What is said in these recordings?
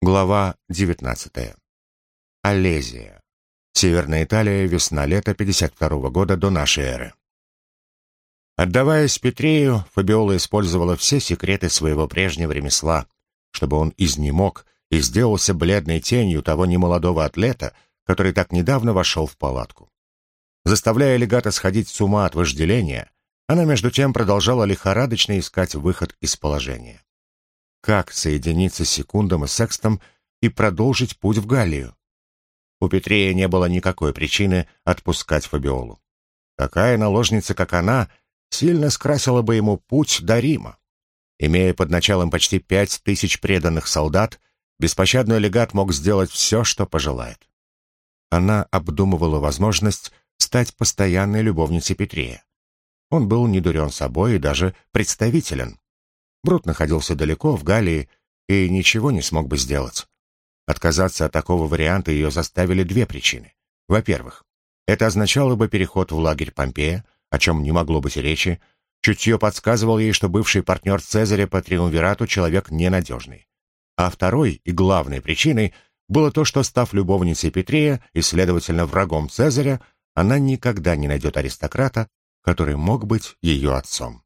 Глава 19. Олезия. Северная Италия, весна-лето 52 года до нашей эры. Отдаваясь Петрею, Фабиола использовала все секреты своего прежнего ремесла, чтобы он изнемог и сделался бледной тенью того немолодого атлета, который так недавно вошел в палатку. Заставляя легата сходить с ума от вожделения, она между тем продолжала лихорадочно искать выход из положения как соединиться с Секундом и Секстом и продолжить путь в Галлию. У Петрея не было никакой причины отпускать Фабиолу. Такая наложница, как она, сильно скрасила бы ему путь до Рима. Имея под началом почти пять тысяч преданных солдат, беспощадный легат мог сделать все, что пожелает. Она обдумывала возможность стать постоянной любовницей Петрея. Он был недурен собой и даже представителен. Брут находился далеко, в Галлии, и ничего не смог бы сделать. Отказаться от такого варианта ее заставили две причины. Во-первых, это означало бы переход в лагерь Помпея, о чем не могло быть речи. Чутье подсказывал ей, что бывший партнер Цезаря по триумвирату человек ненадежный. А второй и главной причиной было то, что, став любовницей Петрея и, следовательно, врагом Цезаря, она никогда не найдет аристократа, который мог быть ее отцом.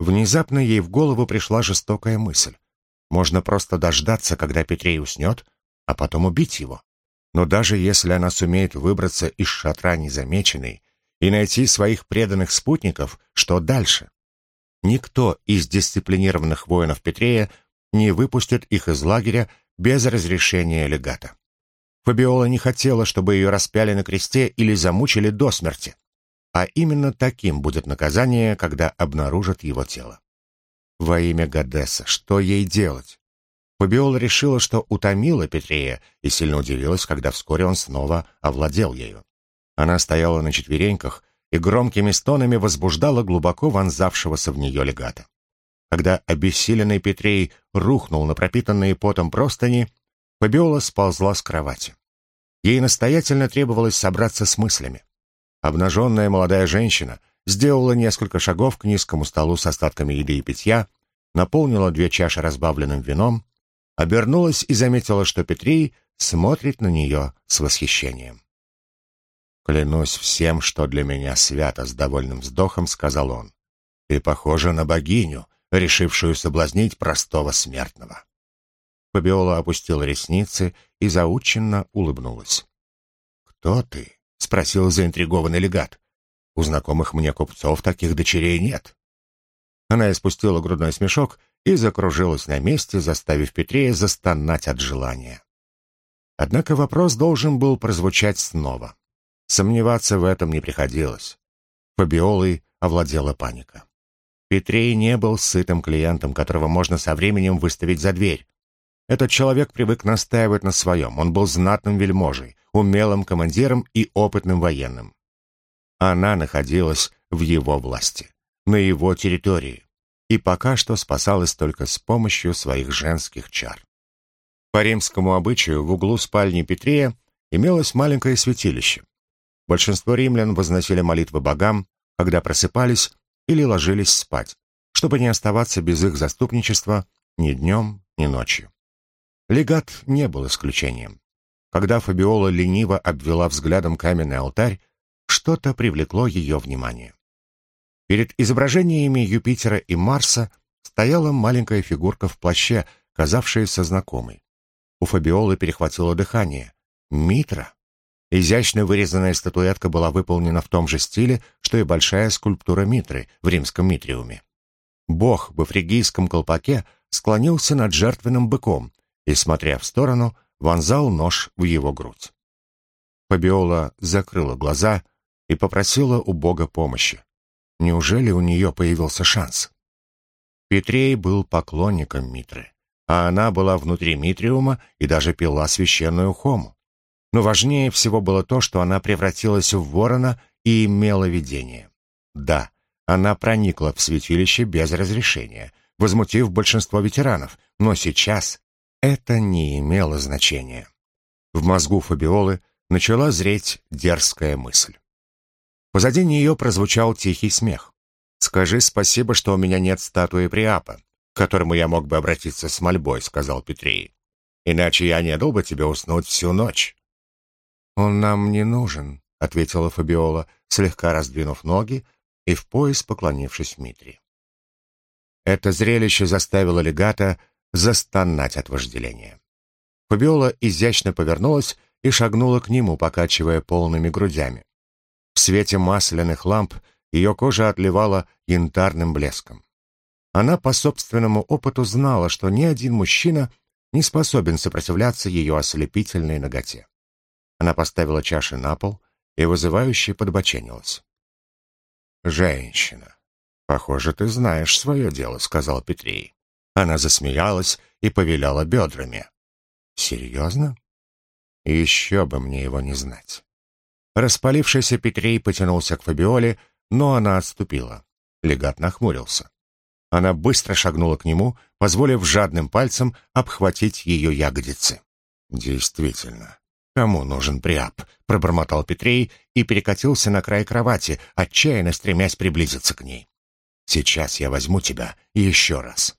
Внезапно ей в голову пришла жестокая мысль. Можно просто дождаться, когда Петрей уснет, а потом убить его. Но даже если она сумеет выбраться из шатра незамеченной и найти своих преданных спутников, что дальше? Никто из дисциплинированных воинов Петрея не выпустит их из лагеря без разрешения легата. Фабиола не хотела, чтобы ее распяли на кресте или замучили до смерти. А именно таким будет наказание, когда обнаружат его тело. Во имя Гадесса, что ей делать? Фабиола решила, что утомила Петрея, и сильно удивилась, когда вскоре он снова овладел ею. Она стояла на четвереньках и громкими стонами возбуждала глубоко вонзавшегося в нее легата. Когда обессиленный Петрей рухнул на пропитанные потом простыни, Фабиола сползла с кровати. Ей настоятельно требовалось собраться с мыслями. Обнаженная молодая женщина сделала несколько шагов к низкому столу с остатками еды и питья, наполнила две чаши разбавленным вином, обернулась и заметила, что Петрий смотрит на нее с восхищением. «Клянусь всем, что для меня свято», — с довольным вздохом сказал он. «Ты похожа на богиню, решившую соблазнить простого смертного». Фабиола опустила ресницы и заученно улыбнулась. «Кто ты?» — спросил заинтригованный легат. «У знакомых мне купцов таких дочерей нет». Она испустила грудной смешок и закружилась на месте, заставив Петрея застонать от желания. Однако вопрос должен был прозвучать снова. Сомневаться в этом не приходилось. Фабиолой овладела паника. Петрей не был сытым клиентом, которого можно со временем выставить за дверь. Этот человек привык настаивать на своем. Он был знатным вельможей, умелым командиром и опытным военным. Она находилась в его власти, на его территории, и пока что спасалась только с помощью своих женских чар. По римскому обычаю в углу спальни Петрея имелось маленькое святилище. Большинство римлян возносили молитвы богам, когда просыпались или ложились спать, чтобы не оставаться без их заступничества ни днем, ни ночью. Легат не был исключением. Когда Фабиола лениво обвела взглядом каменный алтарь, что-то привлекло ее внимание. Перед изображениями Юпитера и Марса стояла маленькая фигурка в плаще, казавшаяся знакомой. У Фабиолы перехватило дыхание. Митра. Изящно вырезанная статуэтка была выполнена в том же стиле, что и большая скульптура Митры в римском Митриуме. Бог в эфригийском колпаке склонился над жертвенным быком и, смотря в сторону, вонзал нож в его грудь. Фабиола закрыла глаза и попросила у Бога помощи. Неужели у нее появился шанс? Петрей был поклонником Митры, а она была внутри Митриума и даже пила священную хому. Но важнее всего было то, что она превратилась в ворона и имела видение. Да, она проникла в святилище без разрешения, возмутив большинство ветеранов, но сейчас это не имело значения. В мозгу Фабиолы начала зреть дерзкая мысль. Позади нее прозвучал тихий смех. «Скажи спасибо, что у меня нет статуи Приапа, к которому я мог бы обратиться с мольбой», — сказал Петрей. иначе я не дал бы тебе уснуть всю ночь». «Он нам не нужен», — ответила Фабиола, слегка раздвинув ноги и в пояс поклонившись Митри. Это зрелище заставило легата застонать от вожделения. Фабиола изящно повернулась и шагнула к нему, покачивая полными грудями. В свете масляных ламп ее кожа отливала янтарным блеском. Она по собственному опыту знала, что ни один мужчина не способен сопротивляться ее ослепительной ноготе. Она поставила чаши на пол и вызывающе подбоченилась. «Женщина, похоже, ты знаешь свое дело», — сказал Петрей. Она засмеялась и повиляла бедрами. «Серьезно? Еще бы мне его не знать». Распалившийся Петрей потянулся к Фабиоле, но она отступила. Легат нахмурился. Она быстро шагнула к нему, позволив жадным пальцем обхватить ее ягодицы. «Действительно, кому нужен приап?» — пробормотал Петрей и перекатился на край кровати, отчаянно стремясь приблизиться к ней. «Сейчас я возьму тебя еще раз».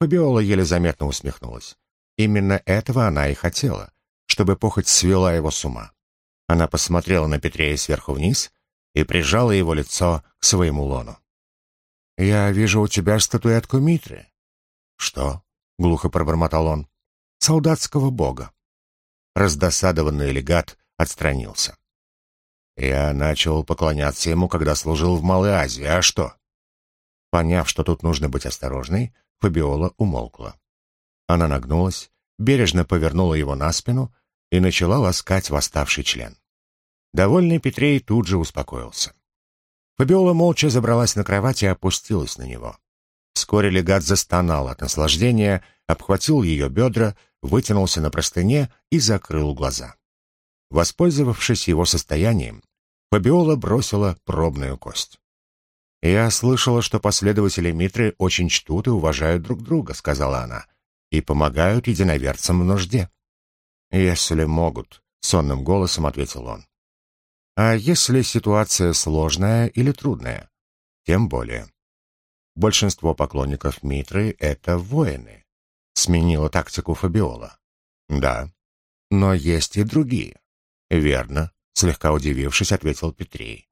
Фабиола еле заметно усмехнулась. Именно этого она и хотела, чтобы похоть свела его с ума. Она посмотрела на Петрея сверху вниз и прижала его лицо к своему лону. «Я вижу у тебя статуэтку Митры». «Что?» — глухо пробормотал он. «Солдатского бога». Раздосадованный легат отстранился. «Я начал поклоняться ему, когда служил в Малой Азии. А что?» Поняв, что тут нужно быть осторожной, Фабиола умолкла. Она нагнулась, бережно повернула его на спину и начала ласкать восставший член. Довольный Петрей тут же успокоился. Фабиола молча забралась на кровать и опустилась на него. Вскоре легат застонал от наслаждения, обхватил ее бедра, вытянулся на простыне и закрыл глаза. Воспользовавшись его состоянием, Фабиола бросила пробную кость. «Я слышала, что последователи Митры очень чтут и уважают друг друга», — сказала она, «и помогают единоверцам в нужде». «Если могут», — сонным голосом ответил он. А если ситуация сложная или трудная? Тем более. Большинство поклонников Митры — это воины. Сменила тактику Фабиола. Да. Но есть и другие. Верно, слегка удивившись, ответил Петрей.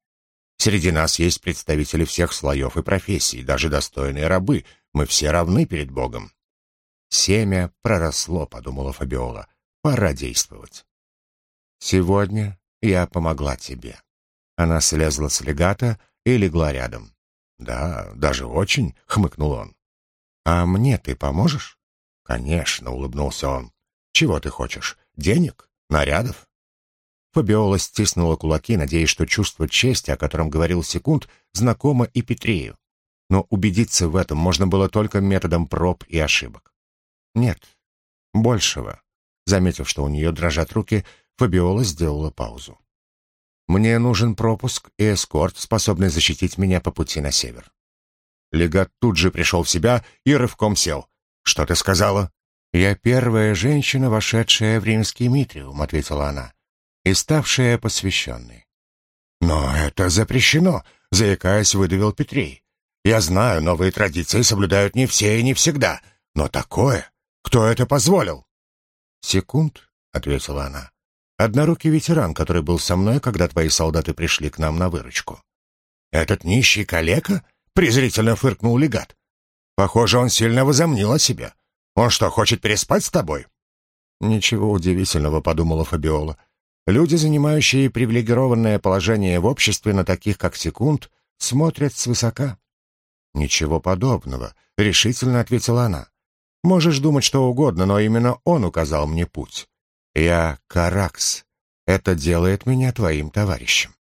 Среди нас есть представители всех слоев и профессий, даже достойные рабы. Мы все равны перед Богом. Семя проросло, подумала Фабиола. Пора действовать. Сегодня я помогла тебе». Она слезла с легата и легла рядом. «Да, даже очень», — хмыкнул он. «А мне ты поможешь?» «Конечно», — улыбнулся он. «Чего ты хочешь? Денег? Нарядов?» Фабиола стиснула кулаки, надеясь, что чувство чести, о котором говорил Секунд, знакомо и Петрею. Но убедиться в этом можно было только методом проб и ошибок. «Нет, большего». Заметив, что у нее дрожат руки, Фабиола сделала паузу. «Мне нужен пропуск и эскорт, способный защитить меня по пути на север». Легат тут же пришел в себя и рывком сел. «Что ты сказала?» «Я первая женщина, вошедшая в римский Митриум», — ответила она, «и ставшая посвященной». «Но это запрещено», — заикаясь, выдавил Петрей. «Я знаю, новые традиции соблюдают не все и не всегда, но такое... Кто это позволил?» «Секунд», — ответила она. Однорукий ветеран, который был со мной, когда твои солдаты пришли к нам на выручку. Этот нищий калека? презрительно фыркнул легат. Похоже, он сильно возомнил о себе. Он что, хочет переспать с тобой? Ничего удивительного, подумала Фабиола. Люди, занимающие привилегированное положение в обществе на таких, как Секунд, смотрят свысока. Ничего подобного, решительно ответила она. Можешь думать что угодно, но именно он указал мне путь. Я Каракс. Это делает меня твоим товарищем.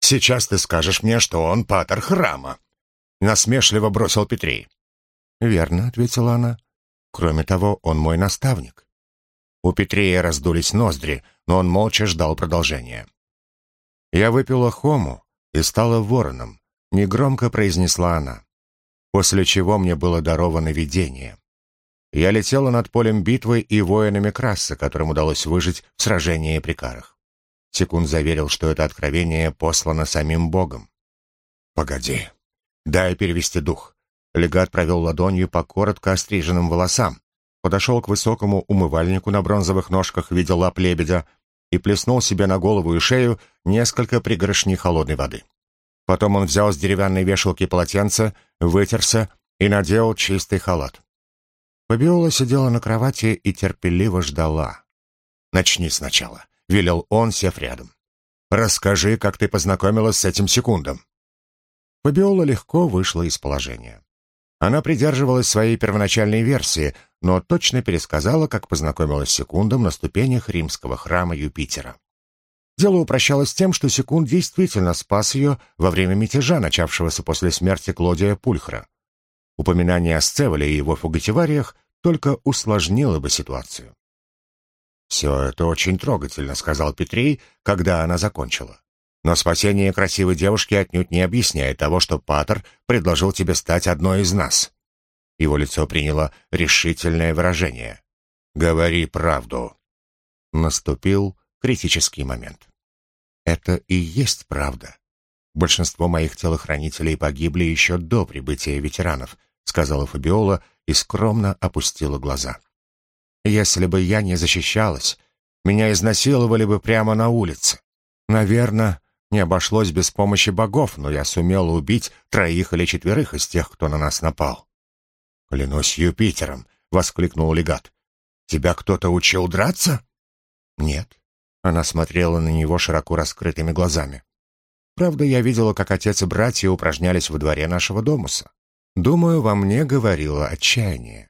Сейчас ты скажешь мне, что он патер храма. Насмешливо бросил Петрей. Верно, ответила она. Кроме того, он мой наставник. У Петрея раздулись ноздри, но он молча ждал продолжения. Я выпила хому и стала вороном, негромко произнесла она. После чего мне было даровано видение. Я летела над полем битвы и воинами Краса, которым удалось выжить в сражении при Карах. Секунд заверил, что это откровение послано самим Богом. «Погоди, дай перевести дух». Легат провел ладонью по коротко остриженным волосам. Подошел к высокому умывальнику на бронзовых ножках в виде лап лебедя и плеснул себе на голову и шею несколько пригоршней холодной воды. Потом он взял с деревянной вешалки полотенце, вытерся и надел чистый халат. Фабиола сидела на кровати и терпеливо ждала. «Начни сначала», — велел он, сев рядом. «Расскажи, как ты познакомилась с этим секундом». Фабиола легко вышла из положения. Она придерживалась своей первоначальной версии, но точно пересказала, как познакомилась с Секундом на ступенях римского храма Юпитера. Дело упрощалось тем, что Секунд действительно спас ее во время мятежа, начавшегося после смерти Клодия Пульхра. Упоминание о Сцеволе и его фугативариях только усложнило бы ситуацию. «Все это очень трогательно», — сказал Петрей, когда она закончила. «Но спасение красивой девушки отнюдь не объясняет того, что Патер предложил тебе стать одной из нас». Его лицо приняло решительное выражение. «Говори правду». Наступил критический момент. Это и есть правда. Большинство моих телохранителей погибли еще до прибытия ветеранов, сказала Фабиола и скромно опустила глаза. Если бы я не защищалась, меня изнасиловали бы прямо на улице. Наверное, не обошлось без помощи богов, но я сумела убить троих или четверых из тех, кто на нас напал. «Клянусь Юпитером!» — воскликнул легат. «Тебя кто-то учил драться?» «Нет». Она смотрела на него широко раскрытыми глазами. «Правда, я видела, как отец и братья упражнялись во дворе нашего домуса. Думаю, во мне говорило отчаяние».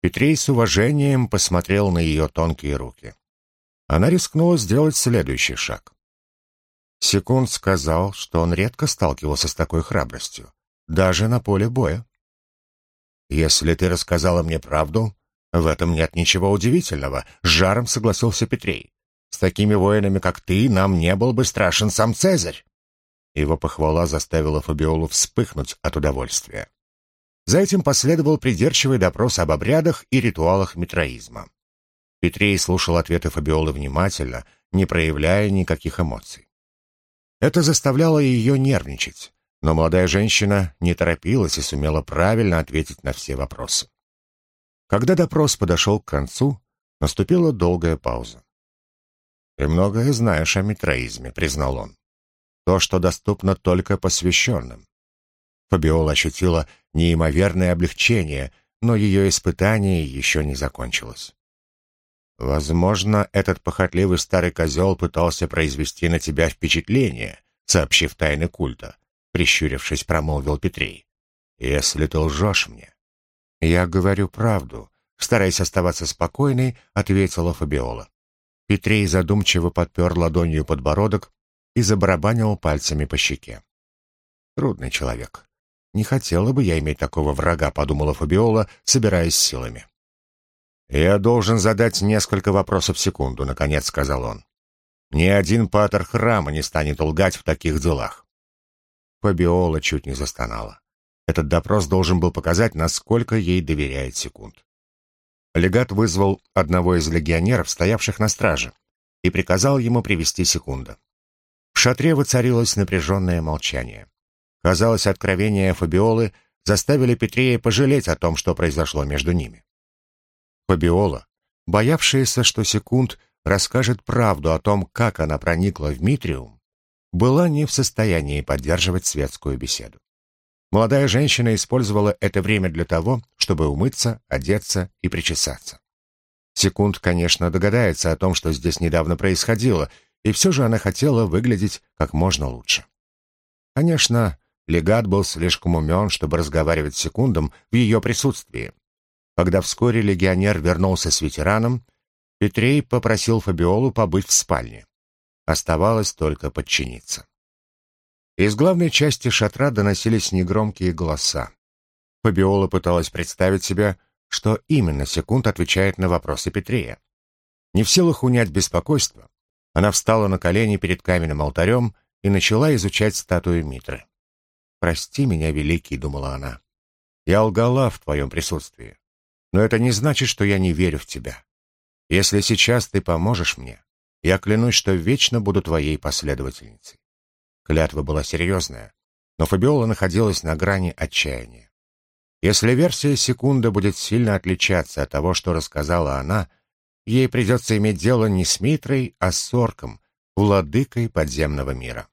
Петрей с уважением посмотрел на ее тонкие руки. Она рискнула сделать следующий шаг. Секунд сказал, что он редко сталкивался с такой храбростью, даже на поле боя. «Если ты рассказала мне правду, в этом нет ничего удивительного», — с жаром согласился Петрей. «С такими воинами, как ты, нам не был бы страшен сам Цезарь». Его похвала заставила Фабиолу вспыхнуть от удовольствия. За этим последовал придирчивый допрос об обрядах и ритуалах митроизма. Петрей слушал ответы Фабиолы внимательно, не проявляя никаких эмоций. Это заставляло ее нервничать. Но молодая женщина не торопилась и сумела правильно ответить на все вопросы. Когда допрос подошел к концу, наступила долгая пауза. «Ты многое знаешь о митроизме», — признал он. «То, что доступно только посвященным». Фабиола ощутила неимоверное облегчение, но ее испытание еще не закончилось. «Возможно, этот похотливый старый козел пытался произвести на тебя впечатление», сообщив тайны культа прищурившись, промолвил Петрей. «Если ты лжешь мне...» «Я говорю правду», — стараясь оставаться спокойной, ответила Фабиола. Петрей задумчиво подпер ладонью подбородок и забарабанил пальцами по щеке. «Трудный человек. Не хотела бы я иметь такого врага», — подумала Фабиола, собираясь силами. «Я должен задать несколько вопросов в секунду», — наконец сказал он. «Ни один патер храма не станет лгать в таких делах. Фабиола чуть не застонала. Этот допрос должен был показать, насколько ей доверяет секунд. Легат вызвал одного из легионеров, стоявших на страже, и приказал ему привести секунда. В шатре воцарилось напряженное молчание. Казалось, откровения Фабиолы заставили Петрея пожалеть о том, что произошло между ними. Фабиола, боявшаяся, что секунд расскажет правду о том, как она проникла в Митриум, была не в состоянии поддерживать светскую беседу. Молодая женщина использовала это время для того, чтобы умыться, одеться и причесаться. Секунд, конечно, догадается о том, что здесь недавно происходило, и все же она хотела выглядеть как можно лучше. Конечно, легат был слишком умен, чтобы разговаривать с секундом в ее присутствии. Когда вскоре легионер вернулся с ветераном, Петрей попросил Фабиолу побыть в спальне. Оставалось только подчиниться. Из главной части шатра доносились негромкие голоса. Фабиола пыталась представить себе, что именно секунд отвечает на вопросы Петрея. Не в силах унять беспокойство, она встала на колени перед каменным алтарем и начала изучать статую Митры. «Прости меня, Великий», — думала она. «Я лгала в твоем присутствии, но это не значит, что я не верю в тебя. Если сейчас ты поможешь мне, я клянусь, что вечно буду твоей последовательницей. Клятва была серьезная, но Фабиола находилась на грани отчаяния. Если версия секунда будет сильно отличаться от того, что рассказала она, ей придется иметь дело не с Митрой, а с Сорком, владыкой подземного мира.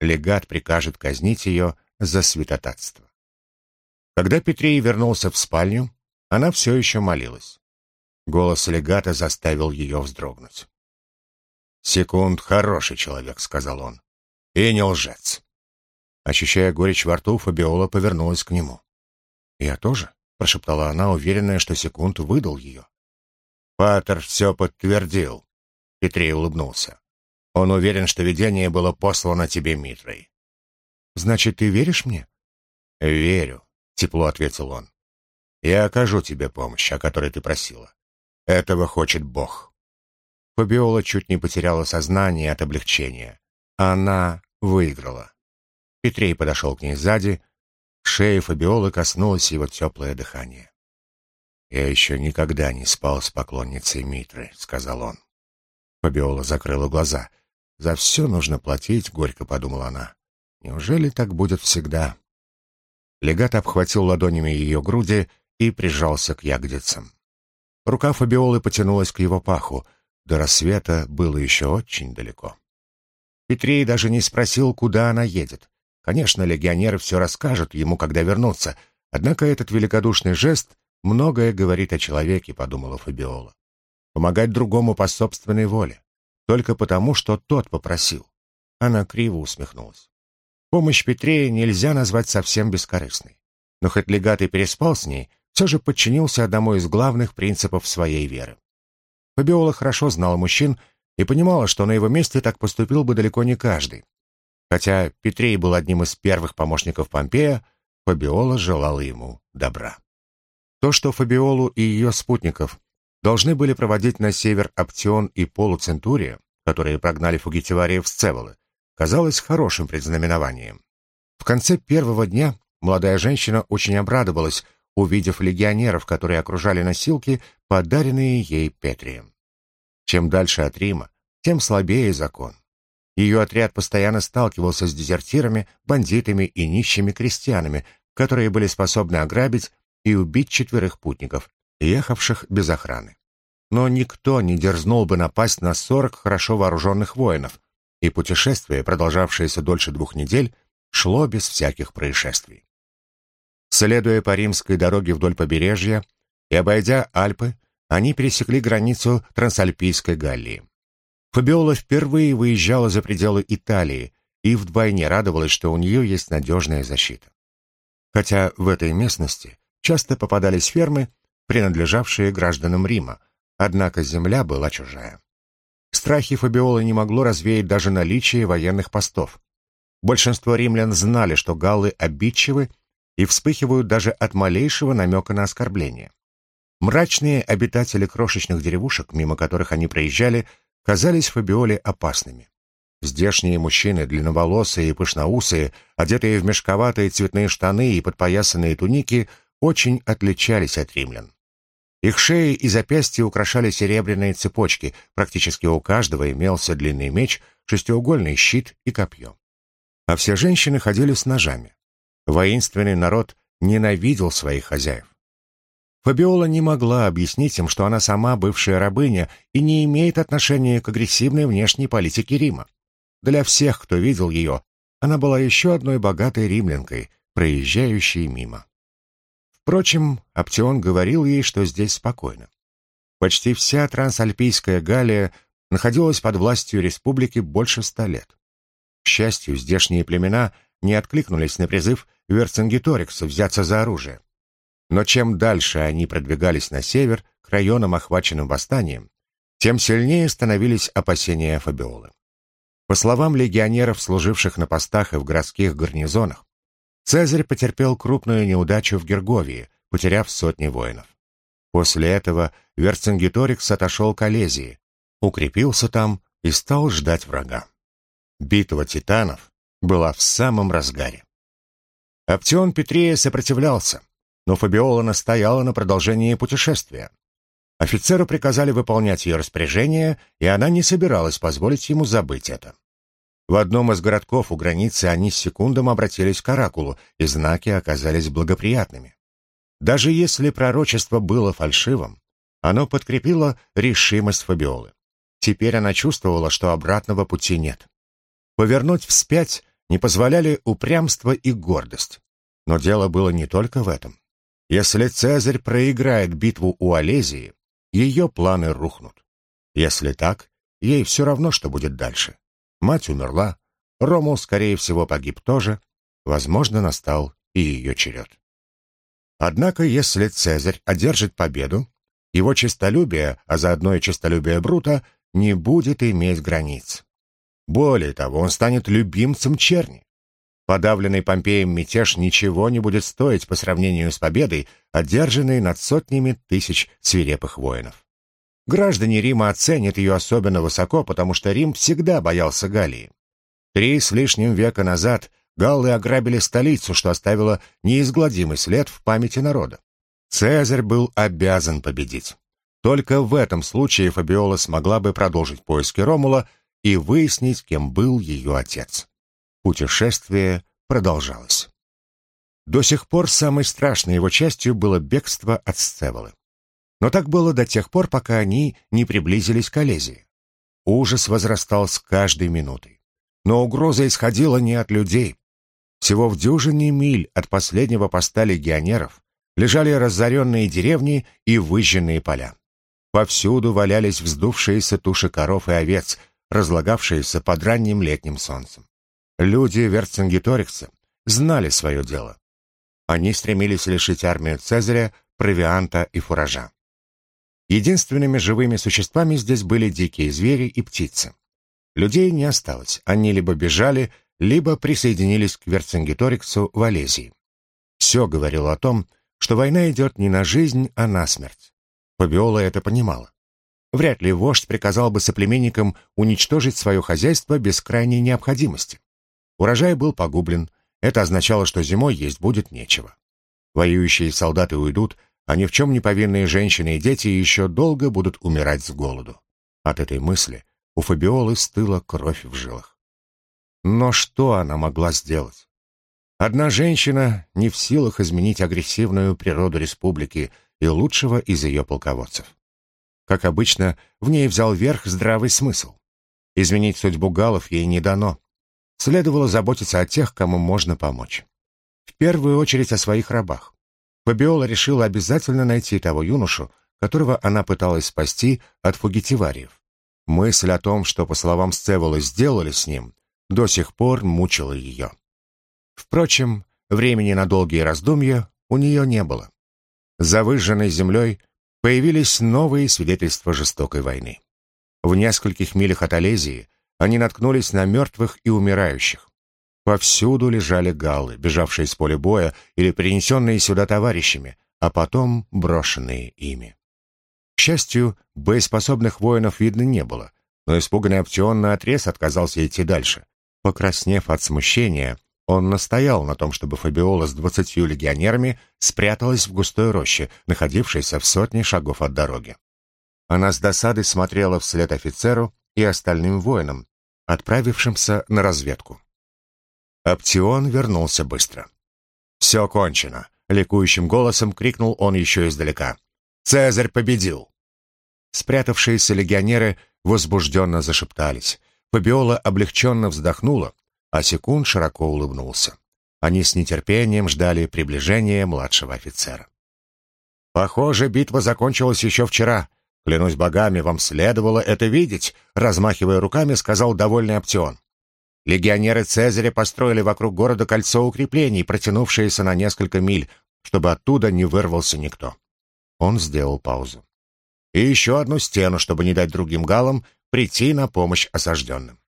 Легат прикажет казнить ее за святотатство. Когда Петрей вернулся в спальню, она все еще молилась. Голос легата заставил ее вздрогнуть. «Секунд хороший человек», — сказал он. «И не лжец». Ощущая горечь во рту, Фабиола повернулась к нему. «Я тоже?» — прошептала она, уверенная, что секунд выдал ее. «Патер все подтвердил», — Петрей улыбнулся. «Он уверен, что видение было послано тебе Митрой». «Значит, ты веришь мне?» «Верю», — тепло ответил он. «Я окажу тебе помощь, о которой ты просила. Этого хочет Бог». Фабиола чуть не потеряла сознание от облегчения. Она выиграла. Петрей подошел к ней сзади. Шея Фабиолы коснулось его теплое дыхание. «Я еще никогда не спал с поклонницей Митры», — сказал он. Фабиола закрыла глаза. «За все нужно платить», — горько подумала она. «Неужели так будет всегда?» Легат обхватил ладонями ее груди и прижался к ягодицам. Рука Фабиолы потянулась к его паху. До рассвета было еще очень далеко. Петрей даже не спросил, куда она едет. Конечно, легионеры все расскажут ему, когда вернутся, однако этот великодушный жест многое говорит о человеке, подумала Фабиола. Помогать другому по собственной воле, только потому, что тот попросил. Она криво усмехнулась. Помощь Петрея нельзя назвать совсем бескорыстной. Но хоть легат и переспал с ней, все же подчинился одному из главных принципов своей веры. Фабиола хорошо знала мужчин и понимала, что на его месте так поступил бы далеко не каждый. Хотя Петрей был одним из первых помощников Помпея, Фабиола желала ему добра. То, что Фабиолу и ее спутников должны были проводить на север Аптион и Полуцентурия, которые прогнали фугитивариев с Цеволы, казалось хорошим предзнаменованием. В конце первого дня молодая женщина очень обрадовалась, увидев легионеров, которые окружали носилки, подаренные ей Петрием. Чем дальше от Рима, тем слабее закон. Ее отряд постоянно сталкивался с дезертирами, бандитами и нищими крестьянами, которые были способны ограбить и убить четверых путников, ехавших без охраны. Но никто не дерзнул бы напасть на сорок хорошо вооруженных воинов, и путешествие, продолжавшееся дольше двух недель, шло без всяких происшествий. Следуя по римской дороге вдоль побережья и обойдя Альпы, они пересекли границу Трансальпийской Галлии. Фабиола впервые выезжала за пределы Италии и вдвойне радовалась, что у нее есть надежная защита. Хотя в этой местности часто попадались фермы, принадлежавшие гражданам Рима, однако земля была чужая. Страхи Фабиолы не могло развеять даже наличие военных постов. Большинство римлян знали, что галлы обидчивы и вспыхивают даже от малейшего намека на оскорбление. Мрачные обитатели крошечных деревушек, мимо которых они проезжали, казались Фабиоле опасными. Здешние мужчины, длинноволосые и пышноусые, одетые в мешковатые цветные штаны и подпоясанные туники, очень отличались от римлян. Их шеи и запястья украшали серебряные цепочки, практически у каждого имелся длинный меч, шестиугольный щит и копье. А все женщины ходили с ножами. Воинственный народ ненавидел своих хозяев. Фабиола не могла объяснить им, что она сама бывшая рабыня и не имеет отношения к агрессивной внешней политике Рима. Для всех, кто видел ее, она была еще одной богатой римлянкой, проезжающей мимо. Впрочем, Аптеон говорил ей, что здесь спокойно. Почти вся Трансальпийская Галия находилась под властью республики больше ста лет. К счастью, здешние племена не откликнулись на призыв Верцингеторикса взяться за оружие. Но чем дальше они продвигались на север, к районам, охваченным восстанием, тем сильнее становились опасения Фабиолы. По словам легионеров, служивших на постах и в городских гарнизонах, Цезарь потерпел крупную неудачу в Герговии, потеряв сотни воинов. После этого Верцингеторикс отошел к Олезии, укрепился там и стал ждать врага. Битва титанов была в самом разгаре. Аптеон Петрея сопротивлялся, но Фабиола настояла на продолжении путешествия. Офицеру приказали выполнять ее распоряжение, и она не собиралась позволить ему забыть это. В одном из городков у границы они с секундом обратились к Оракулу, и знаки оказались благоприятными. Даже если пророчество было фальшивым, оно подкрепило решимость Фабиолы. Теперь она чувствовала, что обратного пути нет. Повернуть вспять не позволяли упрямство и гордость. Но дело было не только в этом. Если Цезарь проиграет битву у Олезии, ее планы рухнут. Если так, ей все равно, что будет дальше. Мать умерла, Ромул, скорее всего, погиб тоже, возможно, настал и ее черед. Однако, если Цезарь одержит победу, его честолюбие, а заодно и честолюбие Брута, не будет иметь границ. Более того, он станет любимцем черни. Подавленный Помпеем мятеж ничего не будет стоить по сравнению с победой, одержанной над сотнями тысяч свирепых воинов. Граждане Рима оценят ее особенно высоко, потому что Рим всегда боялся Галлии. Три с лишним века назад галлы ограбили столицу, что оставило неизгладимый след в памяти народа. Цезарь был обязан победить. Только в этом случае Фабиола смогла бы продолжить поиски Ромула и выяснить, кем был ее отец. Путешествие продолжалось. До сих пор самой страшной его частью было бегство от Сцеволы. Но так было до тех пор, пока они не приблизились к Олезии. Ужас возрастал с каждой минутой. Но угроза исходила не от людей. Всего в дюжине миль от последнего поста легионеров лежали разоренные деревни и выжженные поля. Повсюду валялись вздувшиеся туши коров и овец, разлагавшиеся под ранним летним солнцем. Люди Верцингеторикса знали свое дело. Они стремились лишить армию Цезаря провианта и фуража. Единственными живыми существами здесь были дикие звери и птицы. Людей не осталось, они либо бежали, либо присоединились к Верцингеториксу в Олезии. Все говорило о том, что война идет не на жизнь, а на смерть. Фабиола это понимала. Вряд ли вождь приказал бы соплеменникам уничтожить свое хозяйство без крайней необходимости. Урожай был погублен, это означало, что зимой есть будет нечего. Воюющие солдаты уйдут, а ни в чем не повинные женщины и дети еще долго будут умирать с голоду. От этой мысли у Фабиолы стыла кровь в жилах. Но что она могла сделать? Одна женщина не в силах изменить агрессивную природу республики и лучшего из ее полководцев. Как обычно, в ней взял верх здравый смысл. Изменить судьбу галов ей не дано. Следовало заботиться о тех, кому можно помочь. В первую очередь о своих рабах. Фабиола решила обязательно найти того юношу, которого она пыталась спасти от фугитивариев. Мысль о том, что, по словам Сцеволы, сделали с ним, до сих пор мучила ее. Впрочем, времени на долгие раздумья у нее не было. За выжженной землей появились новые свидетельства жестокой войны. В нескольких милях от Олезии они наткнулись на мертвых и умирающих. Повсюду лежали галлы, бежавшие с поля боя или принесенные сюда товарищами, а потом брошенные ими. К счастью, боеспособных воинов видно не было, но испуганный Аптеон наотрез отказался идти дальше. Покраснев от смущения, он настоял на том, чтобы Фабиола с двадцатью легионерами спряталась в густой роще, находившейся в сотне шагов от дороги. Она с досадой смотрела вслед офицеру и остальным воинам, отправившимся на разведку. Аптион вернулся быстро. «Все кончено!» — ликующим голосом крикнул он еще издалека. «Цезарь победил!» Спрятавшиеся легионеры возбужденно зашептались. Фабиола облегченно вздохнула, а Секунд широко улыбнулся. Они с нетерпением ждали приближения младшего офицера. «Похоже, битва закончилась еще вчера. Клянусь богами, вам следовало это видеть», — размахивая руками, сказал довольный Аптеон. Легионеры Цезаря построили вокруг города кольцо укреплений, протянувшееся на несколько миль, чтобы оттуда не вырвался никто. Он сделал паузу. И еще одну стену, чтобы не дать другим галам прийти на помощь осажденным.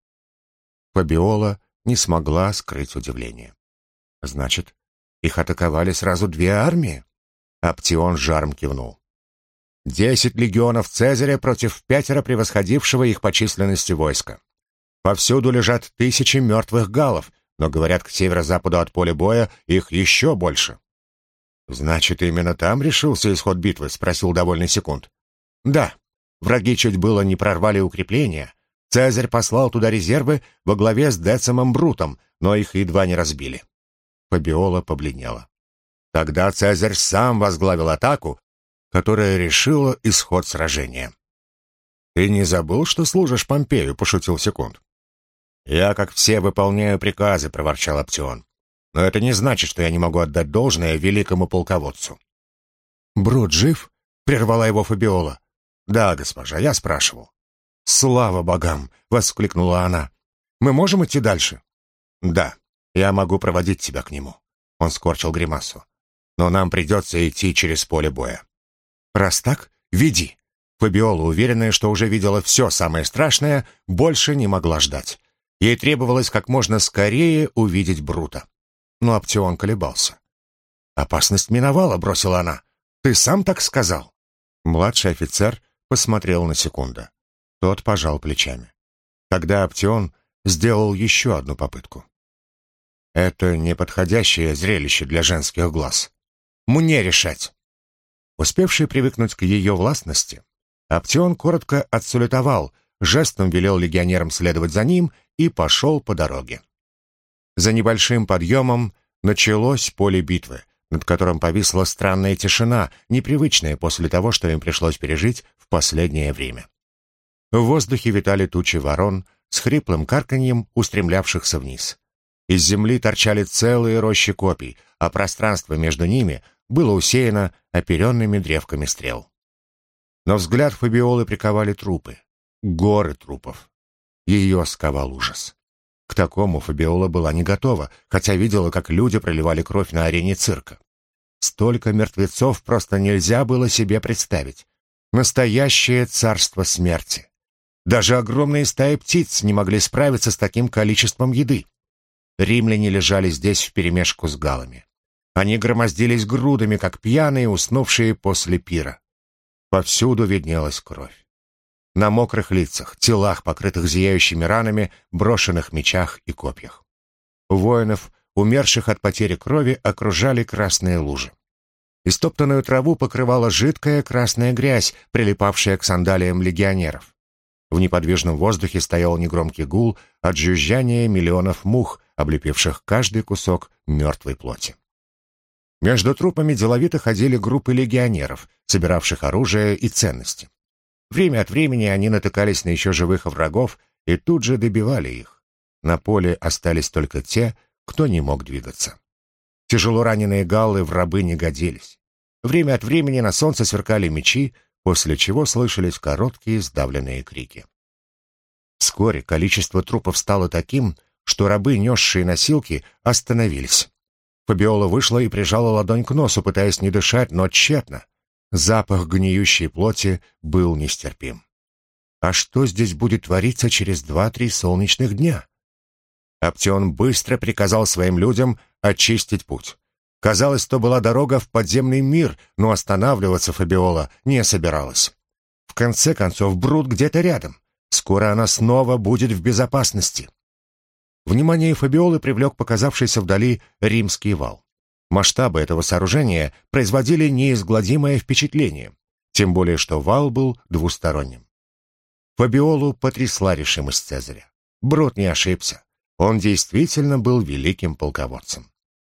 Фабиола не смогла скрыть удивление. Значит, их атаковали сразу две армии? Аптион жаром кивнул. Десять легионов Цезаря против пятеро превосходившего их по численности войска. Повсюду лежат тысячи мертвых галов, но, говорят, к северо-западу от поля боя их еще больше. «Значит, именно там решился исход битвы?» — спросил довольный секунд. «Да. Враги чуть было не прорвали укрепления, Цезарь послал туда резервы во главе с Децимом Брутом, но их едва не разбили. Фабиола побледнела. Тогда Цезарь сам возглавил атаку, которая решила исход сражения. «Ты не забыл, что служишь Помпею?» — пошутил Секунд. «Я, как все, выполняю приказы», — проворчал Аптеон. «Но это не значит, что я не могу отдать должное великому полководцу». «Брод жив?» — прервала его Фабиола. «Да, госпожа, я спрашивал». «Слава богам!» — воскликнула она. «Мы можем идти дальше?» «Да, я могу проводить тебя к нему». Он скорчил гримасу. «Но нам придется идти через поле боя». «Раз так, веди». Фабиола, уверенная, что уже видела все самое страшное, больше не могла ждать. Ей требовалось как можно скорее увидеть Брута. Но Аптеон колебался. «Опасность миновала», — бросила она. «Ты сам так сказал?» Младший офицер посмотрел на секунду. Тот пожал плечами. Тогда Аптеон сделал еще одну попытку. «Это неподходящее зрелище для женских глаз. Мне решать!» Успевший привыкнуть к ее властности, Аптеон коротко отсулетовал, жестом велел легионерам следовать за ним и пошел по дороге. За небольшим подъемом началось поле битвы, над которым повисла странная тишина, непривычная после того, что им пришлось пережить в последнее время. В воздухе витали тучи ворон с хриплым карканьем, устремлявшихся вниз. Из земли торчали целые рощи копий, а пространство между ними было усеяно оперенными древками стрел. Но взгляд Фабиолы приковали трупы, горы трупов. Ее сковал ужас. К такому Фабиола была не готова, хотя видела, как люди проливали кровь на арене цирка. Столько мертвецов просто нельзя было себе представить. Настоящее царство смерти. Даже огромные стаи птиц не могли справиться с таким количеством еды. Римляне лежали здесь вперемешку с галами. Они громоздились грудами, как пьяные, уснувшие после пира. Повсюду виднелась кровь на мокрых лицах, телах, покрытых зияющими ранами, брошенных мечах и копьях. Воинов, умерших от потери крови, окружали красные лужи. Истоптанную траву покрывала жидкая красная грязь, прилипавшая к сандалиям легионеров. В неподвижном воздухе стоял негромкий гул от жужжания миллионов мух, облепивших каждый кусок мертвой плоти. Между трупами деловито ходили группы легионеров, собиравших оружие и ценности. Время от времени они натыкались на еще живых врагов и тут же добивали их. На поле остались только те, кто не мог двигаться. Тяжело раненые галлы в рабы не годились. Время от времени на солнце сверкали мечи, после чего слышались короткие сдавленные крики. Вскоре количество трупов стало таким, что рабы, несшие носилки, остановились. Фабиола вышла и прижала ладонь к носу, пытаясь не дышать, но тщетно. Запах гниющей плоти был нестерпим. А что здесь будет твориться через два-три солнечных дня? Аптеон быстро приказал своим людям очистить путь. Казалось, то была дорога в подземный мир, но останавливаться Фабиола не собиралась. В конце концов, Брут где-то рядом. Скоро она снова будет в безопасности. Внимание Фабиолы привлек показавшийся вдали римский вал. Масштабы этого сооружения производили неизгладимое впечатление, тем более что вал был двусторонним. Фабиолу потрясла решимость Цезаря. Брод не ошибся. Он действительно был великим полководцем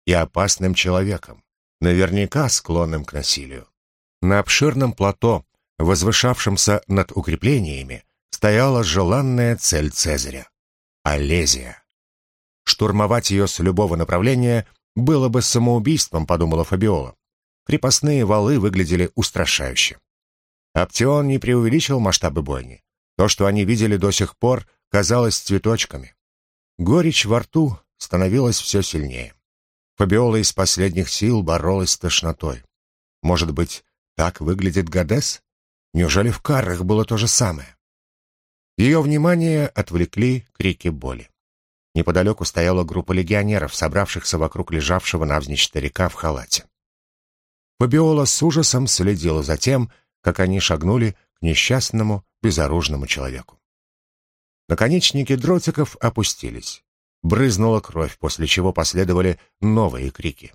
и опасным человеком, наверняка склонным к насилию. На обширном плато, возвышавшемся над укреплениями, стояла желанная цель Цезаря — Олезия. Штурмовать ее с любого направления было бы самоубийством, подумала Фабиола. Крепостные валы выглядели устрашающе. Аптеон не преувеличил масштабы бойни. То, что они видели до сих пор, казалось цветочками. Горечь во рту становилась все сильнее. Фабиола из последних сил боролась с тошнотой. Может быть, так выглядит Гадес? Неужели в Каррах было то же самое? Ее внимание отвлекли крики боли. Неподалеку стояла группа легионеров, собравшихся вокруг лежавшего навзничь старика в халате. Фабиола с ужасом следила за тем, как они шагнули к несчастному, безоружному человеку. Наконечники дротиков опустились. Брызнула кровь, после чего последовали новые крики.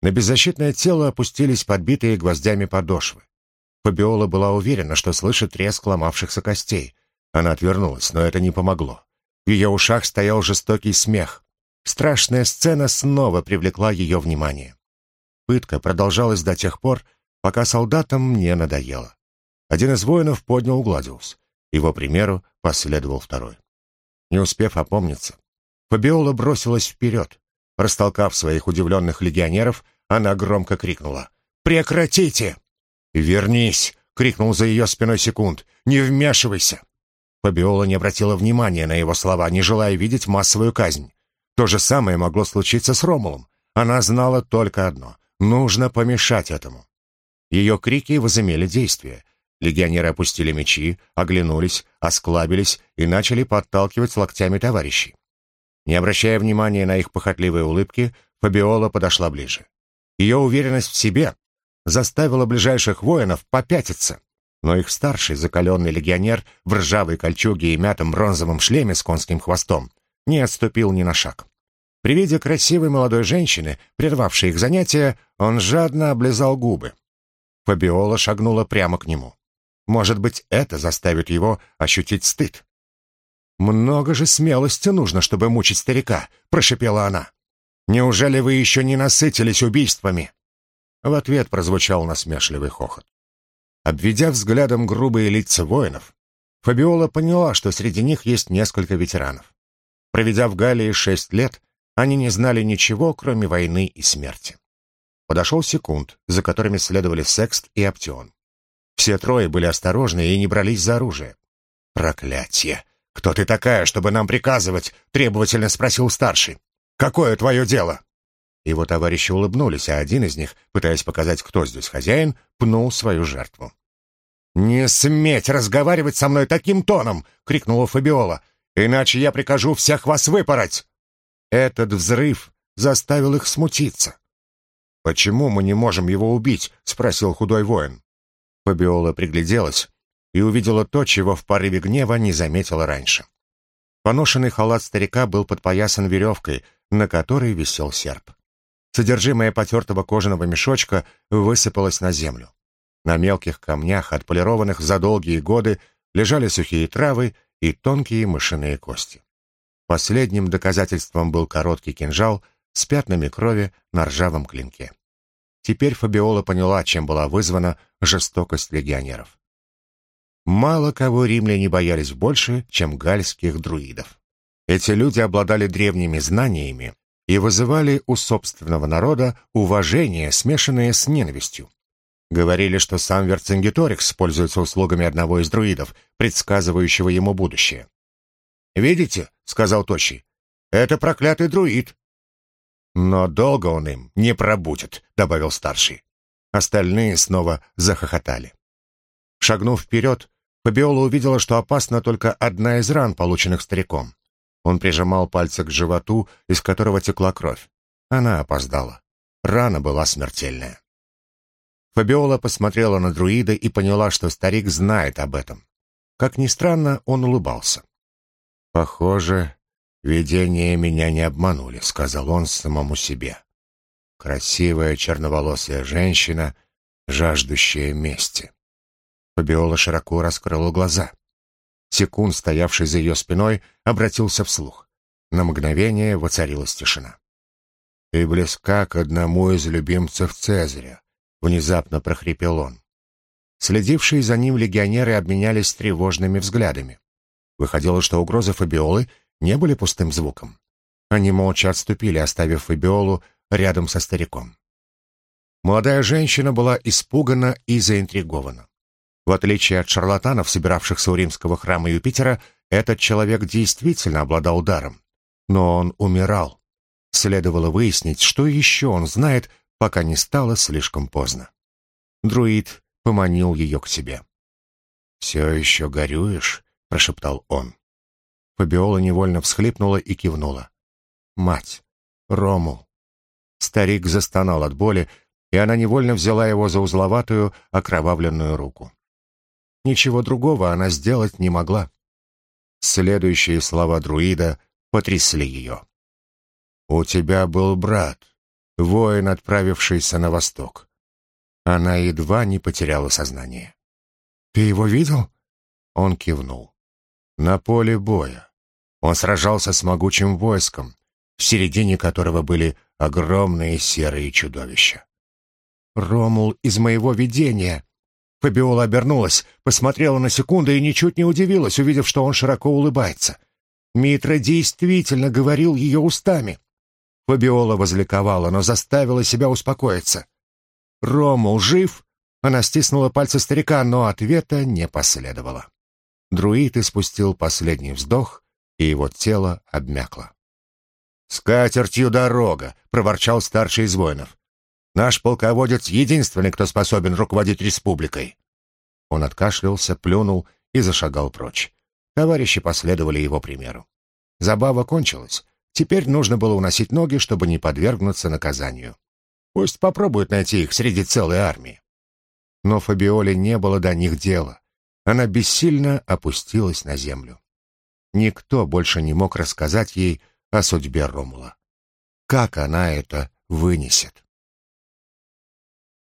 На беззащитное тело опустились подбитые гвоздями подошвы. Фабиола была уверена, что слышит треск ломавшихся костей. Она отвернулась, но это не помогло. В ее ушах стоял жестокий смех. Страшная сцена снова привлекла ее внимание. пытка продолжалась до тех пор, пока солдатам не надоело. Один из воинов поднял Гладиус. Его примеру последовал второй. Не успев опомниться, Фабиола бросилась вперед. Растолкав своих удивленных легионеров, она громко крикнула «Прекратите!» «Вернись!» — крикнул за ее спиной секунд. «Не вмешивайся!» Фабиола не обратила внимания на его слова, не желая видеть массовую казнь. То же самое могло случиться с Ромулом. Она знала только одно — нужно помешать этому. Ее крики возымели действие. Легионеры опустили мечи, оглянулись, осклабились и начали подталкивать локтями товарищей. Не обращая внимания на их похотливые улыбки, Фабиола подошла ближе. Ее уверенность в себе заставила ближайших воинов попятиться, но их старший закаленный легионер в ржавой кольчуге и мятом бронзовом шлеме с конским хвостом не отступил ни на шаг. При виде красивой молодой женщины, прервавшей их занятия, он жадно облизал губы. Фабиола шагнула прямо к нему. Может быть, это заставит его ощутить стыд. «Много же смелости нужно, чтобы мучить старика», — прошепела она. «Неужели вы еще не насытились убийствами?» В ответ прозвучал насмешливый хохот. Обведя взглядом грубые лица воинов, Фабиола поняла, что среди них есть несколько ветеранов. Проведя в Галлии шесть лет, они не знали ничего, кроме войны и смерти. Подошел секунд, за которыми следовали Секст и Аптеон. Все трое были осторожны и не брались за оружие. «Проклятие! Кто ты такая, чтобы нам приказывать?» — требовательно спросил старший. «Какое твое дело?» Его товарищи улыбнулись, а один из них, пытаясь показать, кто здесь хозяин, пнул свою жертву. «Не сметь разговаривать со мной таким тоном!» — крикнула Фабиола. «Иначе я прикажу всех вас выпороть!» Этот взрыв заставил их смутиться. «Почему мы не можем его убить?» — спросил худой воин. Фабиола пригляделась и увидела то, чего в порыве гнева не заметила раньше. Поношенный халат старика был подпоясан веревкой, на которой висел серп. Содержимое потертого кожаного мешочка высыпалось на землю. На мелких камнях, отполированных за долгие годы, лежали сухие травы и тонкие мышиные кости. Последним доказательством был короткий кинжал с пятнами крови на ржавом клинке. Теперь Фабиола поняла, чем была вызвана жестокость легионеров. Мало кого римляне боялись больше, чем гальских друидов. Эти люди обладали древними знаниями и вызывали у собственного народа уважение, смешанное с ненавистью. Говорили, что сам Верцингеторикс пользуется услугами одного из друидов, предсказывающего ему будущее. «Видите?» — сказал Тощий. «Это проклятый друид». «Но долго он им не пробудет», — добавил старший. Остальные снова захохотали. Шагнув вперед, Фабиола увидела, что опасна только одна из ран, полученных стариком. Он прижимал пальцы к животу, из которого текла кровь. Она опоздала. Рана была смертельная. Фабиола посмотрела на друида и поняла, что старик знает об этом. Как ни странно, он улыбался. «Похоже, видения меня не обманули», — сказал он самому себе. «Красивая черноволосая женщина, жаждущая мести». Фабиола широко раскрыла глаза. Секунд, стоявший за ее спиной, обратился вслух. На мгновение воцарилась тишина. «Ты близка к одному из любимцев Цезаря», — внезапно прохрипел он. Следившие за ним легионеры обменялись тревожными взглядами. Выходило, что угрозы Фабиолы не были пустым звуком. Они молча отступили, оставив Фабиолу рядом со стариком. Молодая женщина была испугана и заинтригована. В отличие от шарлатанов, собиравшихся у римского храма Юпитера, этот человек действительно обладал даром. Но он умирал. Следовало выяснить, что еще он знает, пока не стало слишком поздно. Друид поманил ее к себе. «Все еще горюешь?» — прошептал он. Фабиола невольно всхлипнула и кивнула. «Мать! Рому!» Старик застонал от боли, и она невольно взяла его за узловатую, окровавленную руку. Ничего другого она сделать не могла. Следующие слова друида потрясли ее. «У тебя был брат, воин, отправившийся на восток». Она едва не потеряла сознание. «Ты его видел?» Он кивнул. «На поле боя. Он сражался с могучим войском, в середине которого были огромные серые чудовища. Ромул из моего видения. Фабиола обернулась, посмотрела на секунду и ничуть не удивилась, увидев, что он широко улыбается. Митра действительно говорил ее устами. Фабиола возликовала, но заставила себя успокоиться. «Ромул жив?» Она стиснула пальцы старика, но ответа не последовало. Друид испустил последний вздох, и его тело обмякло. «С катертью дорога!» — проворчал старший из воинов. «Наш полководец единственный, кто способен руководить республикой». Он откашлялся, плюнул и зашагал прочь. Товарищи последовали его примеру. Забава кончилась. Теперь нужно было уносить ноги, чтобы не подвергнуться наказанию. Пусть попробуют найти их среди целой армии. Но Фабиоле не было до них дела. Она бессильно опустилась на землю. Никто больше не мог рассказать ей о судьбе Ромула. Как она это вынесет?